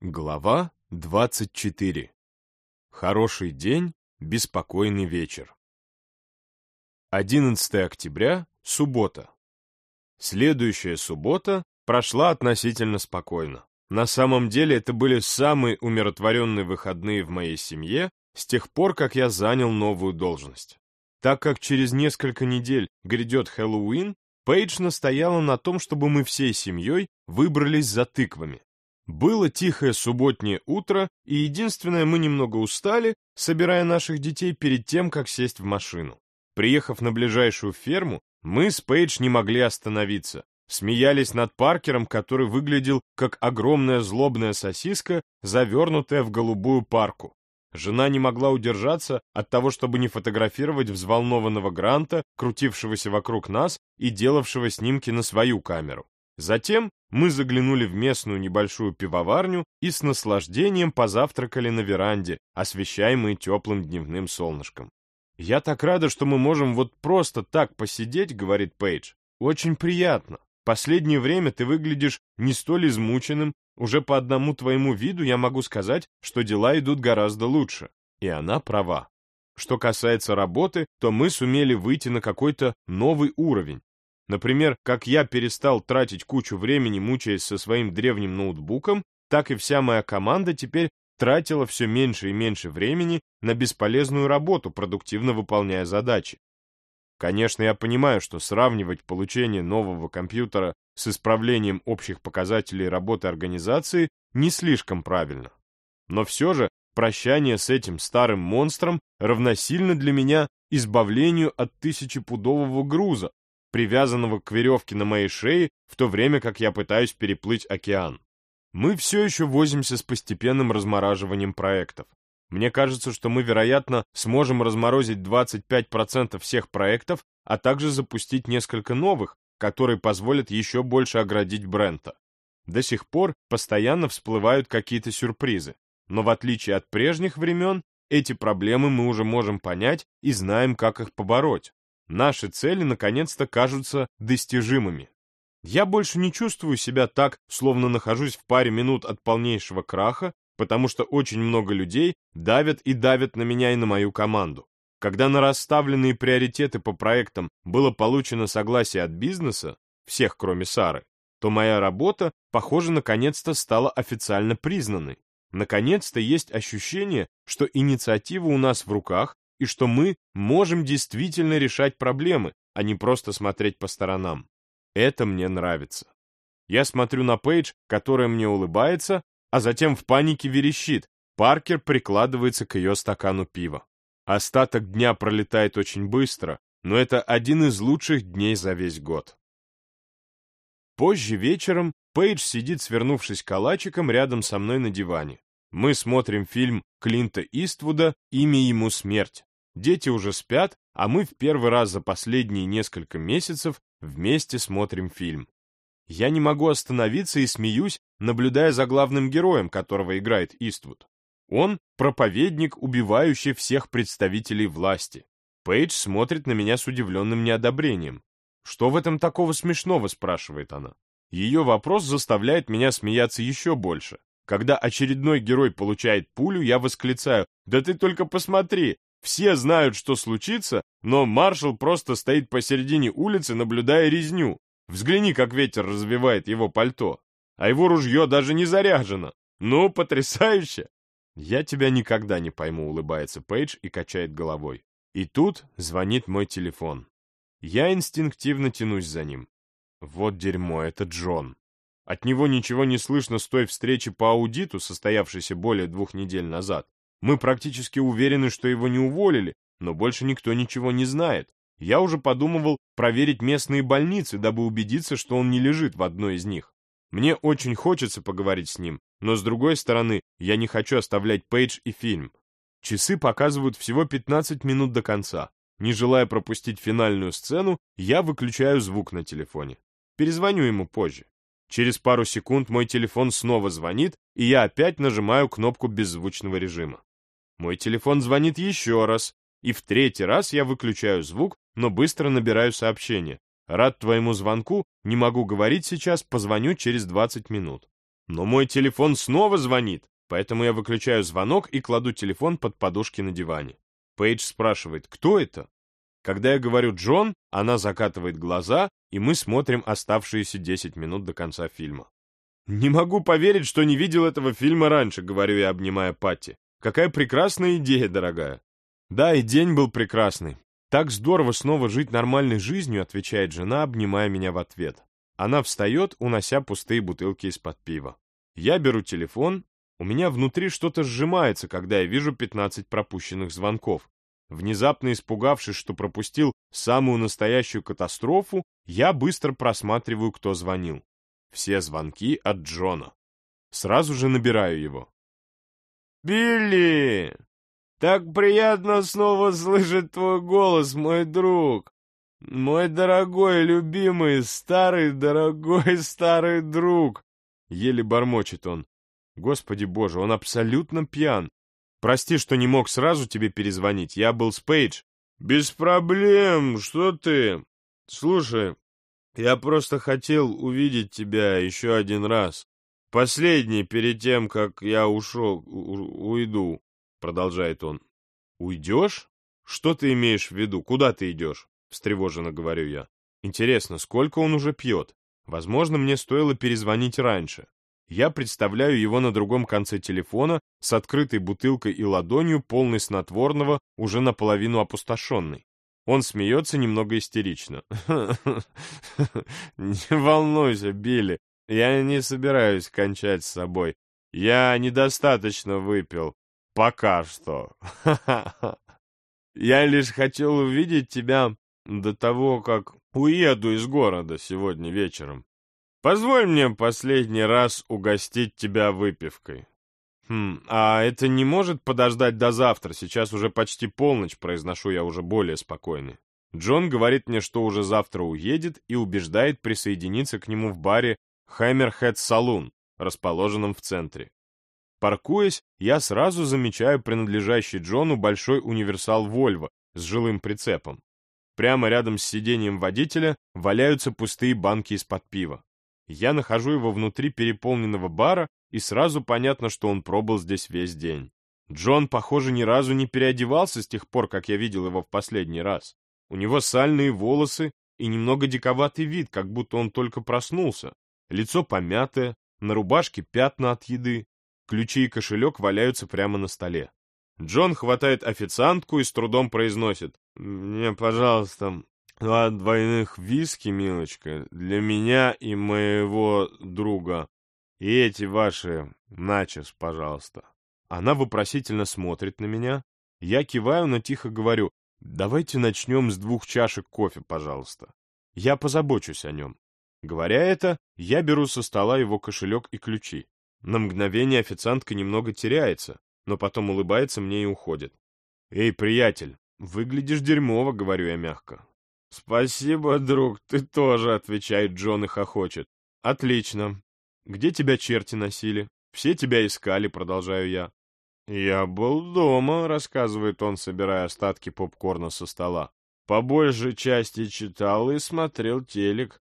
Глава 24. Хороший день, беспокойный вечер. 11 октября, суббота. Следующая суббота прошла относительно спокойно. На самом деле это были самые умиротворенные выходные в моей семье с тех пор, как я занял новую должность. Так как через несколько недель грядет Хэллоуин, Пейдж настояла на том, чтобы мы всей семьей выбрались за тыквами. Было тихое субботнее утро, и единственное, мы немного устали, собирая наших детей перед тем, как сесть в машину. Приехав на ближайшую ферму, мы с Пейдж не могли остановиться. Смеялись над Паркером, который выглядел как огромная злобная сосиска, завернутая в голубую парку. Жена не могла удержаться от того, чтобы не фотографировать взволнованного Гранта, крутившегося вокруг нас и делавшего снимки на свою камеру. Затем мы заглянули в местную небольшую пивоварню и с наслаждением позавтракали на веранде, освещаемой теплым дневным солнышком. «Я так рада, что мы можем вот просто так посидеть», — говорит Пейдж. «Очень приятно. Последнее время ты выглядишь не столь измученным. Уже по одному твоему виду я могу сказать, что дела идут гораздо лучше». И она права. Что касается работы, то мы сумели выйти на какой-то новый уровень. Например, как я перестал тратить кучу времени, мучаясь со своим древним ноутбуком, так и вся моя команда теперь тратила все меньше и меньше времени на бесполезную работу, продуктивно выполняя задачи. Конечно, я понимаю, что сравнивать получение нового компьютера с исправлением общих показателей работы организации не слишком правильно. Но все же прощание с этим старым монстром равносильно для меня избавлению от тысячепудового груза, привязанного к веревке на моей шее, в то время как я пытаюсь переплыть океан. Мы все еще возимся с постепенным размораживанием проектов. Мне кажется, что мы, вероятно, сможем разморозить 25% всех проектов, а также запустить несколько новых, которые позволят еще больше оградить Брента. До сих пор постоянно всплывают какие-то сюрпризы, но в отличие от прежних времен, эти проблемы мы уже можем понять и знаем, как их побороть. Наши цели наконец-то кажутся достижимыми. Я больше не чувствую себя так, словно нахожусь в паре минут от полнейшего краха, потому что очень много людей давят и давят на меня и на мою команду. Когда на расставленные приоритеты по проектам было получено согласие от бизнеса, всех кроме Сары, то моя работа, похоже, наконец-то стала официально признанной. Наконец-то есть ощущение, что инициатива у нас в руках, и что мы можем действительно решать проблемы, а не просто смотреть по сторонам. Это мне нравится. Я смотрю на Пейдж, которая мне улыбается, а затем в панике верещит. Паркер прикладывается к ее стакану пива. Остаток дня пролетает очень быстро, но это один из лучших дней за весь год. Позже вечером Пейдж сидит, свернувшись калачиком, рядом со мной на диване. Мы смотрим фильм Клинта Иствуда «Имя ему смерть». Дети уже спят, а мы в первый раз за последние несколько месяцев вместе смотрим фильм. Я не могу остановиться и смеюсь, наблюдая за главным героем, которого играет Иствуд. Он — проповедник, убивающий всех представителей власти. Пейдж смотрит на меня с удивленным неодобрением. «Что в этом такого смешного?» — спрашивает она. Ее вопрос заставляет меня смеяться еще больше. Когда очередной герой получает пулю, я восклицаю «Да ты только посмотри, все знают, что случится, но маршал просто стоит посередине улицы, наблюдая резню. Взгляни, как ветер развивает его пальто. А его ружье даже не заряжено. Ну, потрясающе! Я тебя никогда не пойму, улыбается Пейдж и качает головой. И тут звонит мой телефон. Я инстинктивно тянусь за ним. Вот дерьмо, это Джон. От него ничего не слышно с той встречи по аудиту, состоявшейся более двух недель назад. Мы практически уверены, что его не уволили, но больше никто ничего не знает. Я уже подумывал проверить местные больницы, дабы убедиться, что он не лежит в одной из них. Мне очень хочется поговорить с ним, но с другой стороны, я не хочу оставлять Пейдж и фильм. Часы показывают всего 15 минут до конца. Не желая пропустить финальную сцену, я выключаю звук на телефоне. Перезвоню ему позже. Через пару секунд мой телефон снова звонит, и я опять нажимаю кнопку беззвучного режима. Мой телефон звонит еще раз, и в третий раз я выключаю звук, но быстро набираю сообщение. Рад твоему звонку, не могу говорить сейчас, позвоню через 20 минут. Но мой телефон снова звонит, поэтому я выключаю звонок и кладу телефон под подушки на диване. Пейдж спрашивает, кто это? Когда я говорю «Джон», она закатывает глаза, и мы смотрим оставшиеся 10 минут до конца фильма. «Не могу поверить, что не видел этого фильма раньше», — говорю я, обнимая Патти. «Какая прекрасная идея, дорогая». «Да, и день был прекрасный. Так здорово снова жить нормальной жизнью», — отвечает жена, обнимая меня в ответ. Она встает, унося пустые бутылки из-под пива. Я беру телефон у меня внутри что-то сжимается, когда я вижу 15 пропущенных звонков. Внезапно испугавшись, что пропустил самую настоящую катастрофу, я быстро просматриваю, кто звонил. Все звонки от Джона. Сразу же набираю его. «Билли! Так приятно снова слышать твой голос, мой друг! Мой дорогой, любимый, старый, дорогой, старый друг!» Еле бормочет он. Господи боже, он абсолютно пьян. Прости, что не мог сразу тебе перезвонить. Я был с Пейдж. Без проблем, что ты? Слушай, я просто хотел увидеть тебя еще один раз. Последний, перед тем, как я ушел, уйду, продолжает он. Уйдешь? Что ты имеешь в виду? Куда ты идешь? Встревоженно говорю я. Интересно, сколько он уже пьет? Возможно, мне стоило перезвонить раньше. Я представляю его на другом конце телефона с открытой бутылкой и ладонью, полной снотворного, уже наполовину опустошенной. Он смеется немного истерично. «Не волнуйся, Билли, я не собираюсь кончать с собой. Я недостаточно выпил. Пока что. Я лишь хотел увидеть тебя до того, как уеду из города сегодня вечером. Позволь мне последний раз угостить тебя выпивкой. Хм, а это не может подождать до завтра, сейчас уже почти полночь, произношу я уже более спокойно. Джон говорит мне, что уже завтра уедет и убеждает присоединиться к нему в баре Hammerhead Saloon, расположенном в центре. Паркуясь, я сразу замечаю принадлежащий Джону большой универсал Volvo с жилым прицепом. Прямо рядом с сиденьем водителя валяются пустые банки из-под пива. Я нахожу его внутри переполненного бара, и сразу понятно, что он пробыл здесь весь день. Джон, похоже, ни разу не переодевался с тех пор, как я видел его в последний раз. У него сальные волосы и немного диковатый вид, как будто он только проснулся. Лицо помятое, на рубашке пятна от еды. Ключи и кошелек валяются прямо на столе. Джон хватает официантку и с трудом произносит. «Мне, пожалуйста, Два двойных виски, милочка, для меня и моего друга. И эти ваши начос, пожалуйста. Она вопросительно смотрит на меня. Я киваю, но тихо говорю, давайте начнем с двух чашек кофе, пожалуйста. Я позабочусь о нем. Говоря это, я беру со стола его кошелек и ключи. На мгновение официантка немного теряется, но потом улыбается мне и уходит. «Эй, приятель, выглядишь дерьмово», — говорю я мягко. «Спасибо, друг, ты тоже», — отвечает Джон и хохочет. «Отлично. Где тебя черти носили? Все тебя искали», — продолжаю я. «Я был дома», — рассказывает он, собирая остатки попкорна со стола. «По большей части читал и смотрел телек.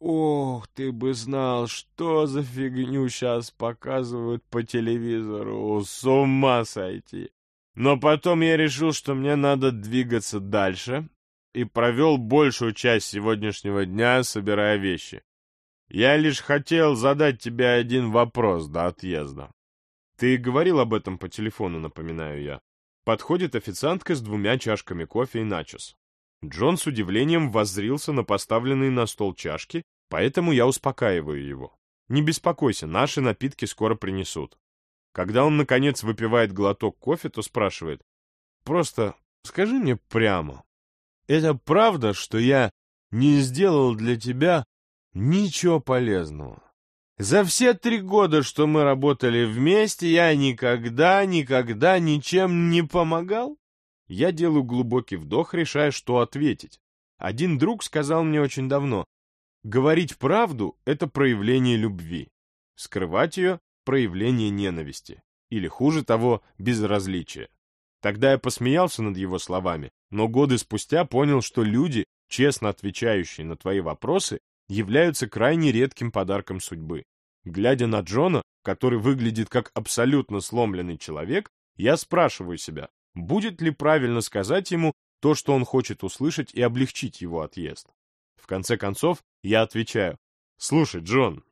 Ох, ты бы знал, что за фигню сейчас показывают по телевизору. С ума сойти. Но потом я решил, что мне надо двигаться дальше, и провел большую часть сегодняшнего дня, собирая вещи. Я лишь хотел задать тебе один вопрос до отъезда. Ты говорил об этом по телефону, напоминаю я. Подходит официантка с двумя чашками кофе и начос. Джон с удивлением воззрился на поставленные на стол чашки, поэтому я успокаиваю его. Не беспокойся, наши напитки скоро принесут. Когда он, наконец, выпивает глоток кофе, то спрашивает. Просто скажи мне прямо, это правда, что я не сделал для тебя ничего полезного. За все три года, что мы работали вместе, я никогда, никогда ничем не помогал? Я делаю глубокий вдох, решая, что ответить. Один друг сказал мне очень давно, говорить правду — это проявление любви, скрывать ее — проявление ненависти, или, хуже того, безразличия. Тогда я посмеялся над его словами, но годы спустя понял, что люди, честно отвечающие на твои вопросы, являются крайне редким подарком судьбы. Глядя на Джона, который выглядит как абсолютно сломленный человек, я спрашиваю себя, будет ли правильно сказать ему то, что он хочет услышать, и облегчить его отъезд. В конце концов, я отвечаю, «Слушай, Джон,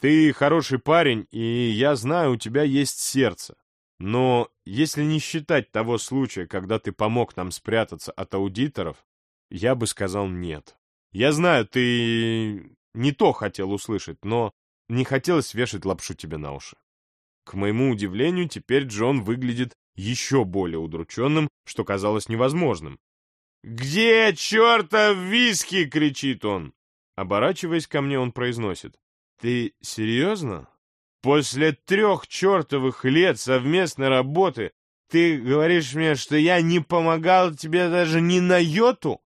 ты хороший парень, и я знаю, у тебя есть сердце. Но если не считать того случая, когда ты помог нам спрятаться от аудиторов, я бы сказал нет. Я знаю, ты не то хотел услышать, но не хотелось вешать лапшу тебе на уши. К моему удивлению, теперь Джон выглядит еще более удрученным, что казалось невозможным. «Где чертов виски?» — кричит он. Оборачиваясь ко мне, он произносит. «Ты серьезно? После трех чертовых лет совместной работы ты говоришь мне, что я не помогал тебе даже ни на йоту?»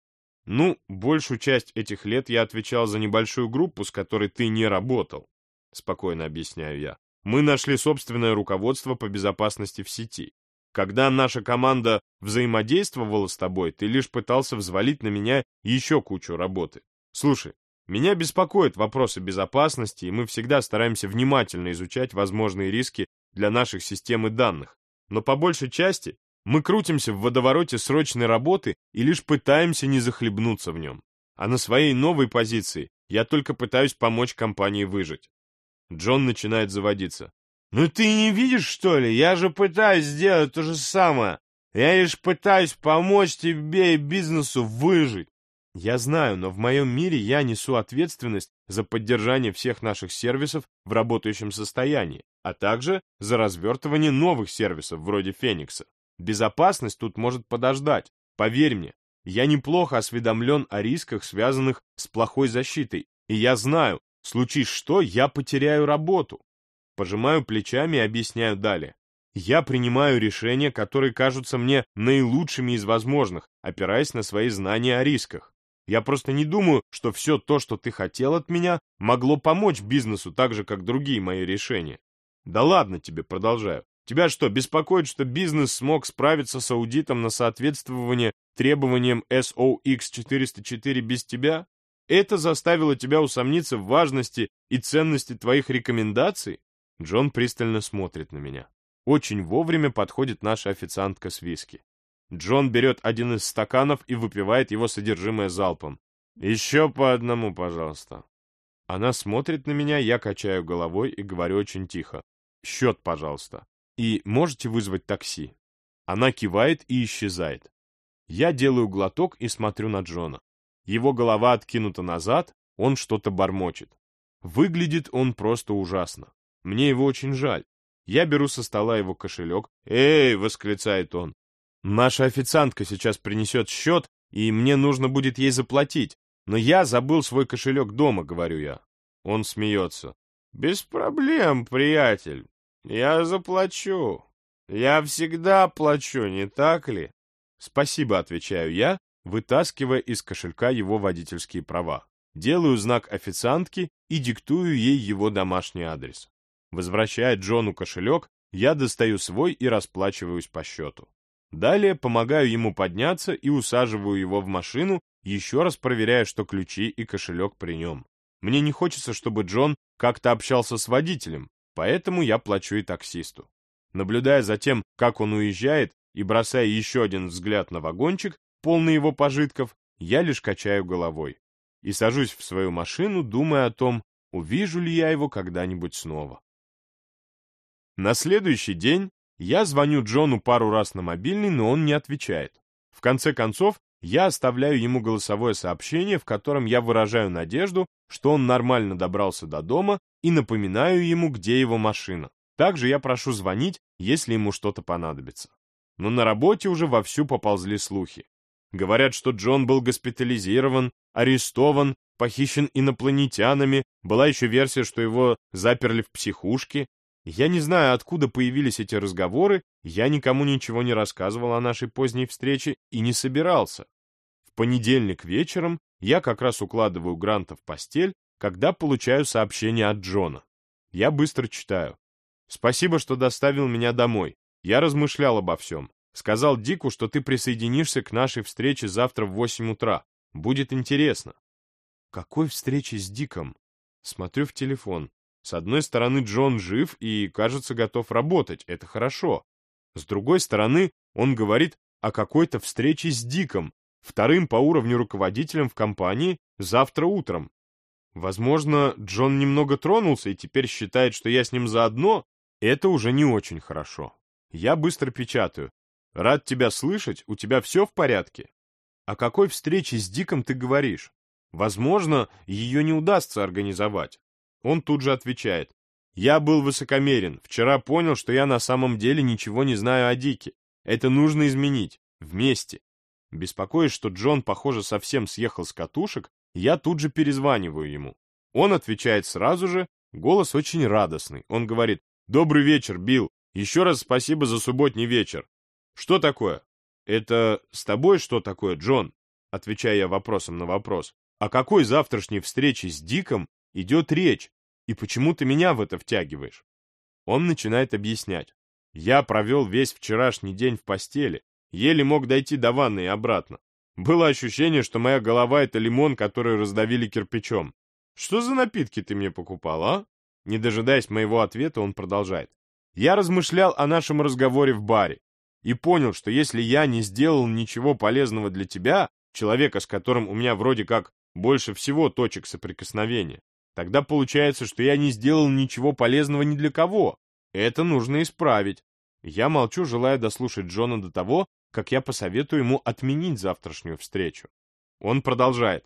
«Ну, большую часть этих лет я отвечал за небольшую группу, с которой ты не работал», — спокойно объясняю я. «Мы нашли собственное руководство по безопасности в сети. Когда наша команда взаимодействовала с тобой, ты лишь пытался взвалить на меня еще кучу работы. Слушай, меня беспокоят вопросы безопасности, и мы всегда стараемся внимательно изучать возможные риски для наших систем и данных. Но по большей части мы крутимся в водовороте срочной работы и лишь пытаемся не захлебнуться в нем. А на своей новой позиции я только пытаюсь помочь компании выжить. Джон начинает заводиться. «Ну ты не видишь, что ли? Я же пытаюсь сделать то же самое. Я лишь пытаюсь помочь тебе и бизнесу выжить. Я знаю, но в моем мире я несу ответственность за поддержание всех наших сервисов в работающем состоянии, а также за развертывание новых сервисов вроде Феникса. Безопасность тут может подождать. Поверь мне, я неплохо осведомлен о рисках, связанных с плохой защитой, и я знаю, случись что, я потеряю работу. Пожимаю плечами и объясняю далее. Я принимаю решения, которые кажутся мне наилучшими из возможных, опираясь на свои знания о рисках. Я просто не думаю, что все то, что ты хотел от меня, могло помочь бизнесу так же, как другие мои решения. Да ладно тебе, продолжаю. Тебя что, беспокоит, что бизнес смог справиться с аудитом на соответствование требованиям SOX404 без тебя? Это заставило тебя усомниться в важности и ценности твоих рекомендаций? Джон пристально смотрит на меня. Очень вовремя подходит наша официантка с виски. Джон берет один из стаканов и выпивает его содержимое залпом. «Еще по одному, пожалуйста». Она смотрит на меня, я качаю головой и говорю очень тихо. «Счет, пожалуйста» и можете вызвать такси?» Она кивает и исчезает. Я делаю глоток и смотрю на Джона. Его голова откинута назад, он что-то бормочет. Выглядит он просто ужасно. Мне его очень жаль. Я беру со стола его кошелек. «Эй!» — восклицает он. «Наша официантка сейчас принесет счет, и мне нужно будет ей заплатить. Но я забыл свой кошелек дома», — говорю я. Он смеется. «Без проблем, приятель. «Я заплачу. Я всегда плачу, не так ли?» «Спасибо», — отвечаю я, вытаскивая из кошелька его водительские права. Делаю знак официантки и диктую ей его домашний адрес. Возвращая Джону кошелек, я достаю свой и расплачиваюсь по счету. Далее помогаю ему подняться и усаживаю его в машину, еще раз проверяя, что ключи и кошелек при нем. Мне не хочется, чтобы Джон как-то общался с водителем, Поэтому я плачу и таксисту. Наблюдая за тем, как он уезжает, и бросая еще один взгляд на вагончик, полный его пожитков, я лишь качаю головой. И сажусь в свою машину, думая о том, увижу ли я его когда-нибудь снова. На следующий день я звоню Джону пару раз на мобильный, но он не отвечает. В конце концов, я оставляю ему голосовое сообщение, в котором я выражаю надежду, что он нормально добрался до дома и напоминаю ему, где его машина. Также я прошу звонить, если ему что-то понадобится. Но на работе уже вовсю поползли слухи. Говорят, что Джон был госпитализирован, арестован, похищен инопланетянами, была еще версия, что его заперли в психушке. Я не знаю, откуда появились эти разговоры, я никому ничего не рассказывал о нашей поздней встрече и не собирался. В понедельник вечером я как раз укладываю Гранта в постель, когда получаю сообщение от Джона. Я быстро читаю. «Спасибо, что доставил меня домой. Я размышлял обо всем. Сказал Дику, что ты присоединишься к нашей встрече завтра в 8 утра. Будет интересно». «Какой встречи с Диком?» Смотрю в телефон. С одной стороны, Джон жив и, кажется, готов работать, это хорошо. С другой стороны, он говорит о какой-то встрече с Диком, вторым по уровню руководителем в компании, завтра утром. Возможно, Джон немного тронулся и теперь считает, что я с ним заодно. Это уже не очень хорошо. Я быстро печатаю. Рад тебя слышать, у тебя все в порядке? О какой встрече с Диком ты говоришь? Возможно, ее не удастся организовать. Он тут же отвечает. Я был высокомерен. Вчера понял, что я на самом деле ничего не знаю о Дике. Это нужно изменить. Вместе. Беспокоясь, что Джон, похоже, совсем съехал с катушек, я тут же перезваниваю ему. Он отвечает сразу же, голос очень радостный. Он говорит, «Добрый вечер, Билл. Еще раз спасибо за субботний вечер. Что такое?» «Это с тобой что такое, Джон?» Отвечая вопросом на вопрос. «О какой завтрашней встрече с Диком идет речь? И почему ты меня в это втягиваешь?» Он начинает объяснять. «Я провел весь вчерашний день в постели, еле мог дойти до ванны и обратно. Было ощущение, что моя голова — это лимон, который раздавили кирпичом. Что за напитки ты мне покупал, а? Не дожидаясь моего ответа, он продолжает. Я размышлял о нашем разговоре в баре и понял, что если я не сделал ничего полезного для тебя, человека, с которым у меня вроде как больше всего точек соприкосновения, тогда получается, что я не сделал ничего полезного ни для кого. Это нужно исправить. Я молчу, желая дослушать Джона до того, как я посоветую ему отменить завтрашнюю встречу. Он продолжает.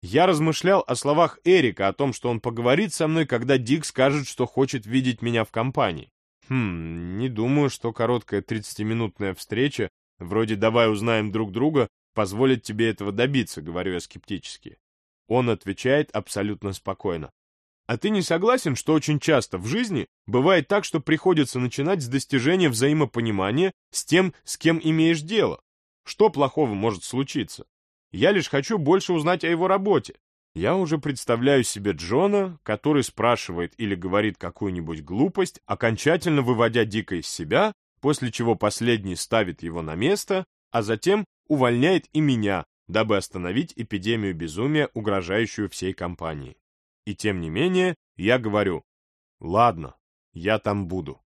Я размышлял о словах Эрика, о том, что он поговорит со мной, когда Дик скажет, что хочет видеть меня в компании. Хм, не думаю, что короткая 30-минутная встреча, вроде «давай узнаем друг друга», позволит тебе этого добиться, говорю я скептически. Он отвечает абсолютно спокойно. А ты не согласен, что очень часто в жизни бывает так, что приходится начинать с достижения взаимопонимания с тем, с кем имеешь дело? Что плохого может случиться? Я лишь хочу больше узнать о его работе. Я уже представляю себе Джона, который спрашивает или говорит какую-нибудь глупость, окончательно выводя Дика из себя, после чего последний ставит его на место, а затем увольняет и меня, дабы остановить эпидемию безумия, угрожающую всей компании. И тем не менее, я говорю, ладно, я там буду.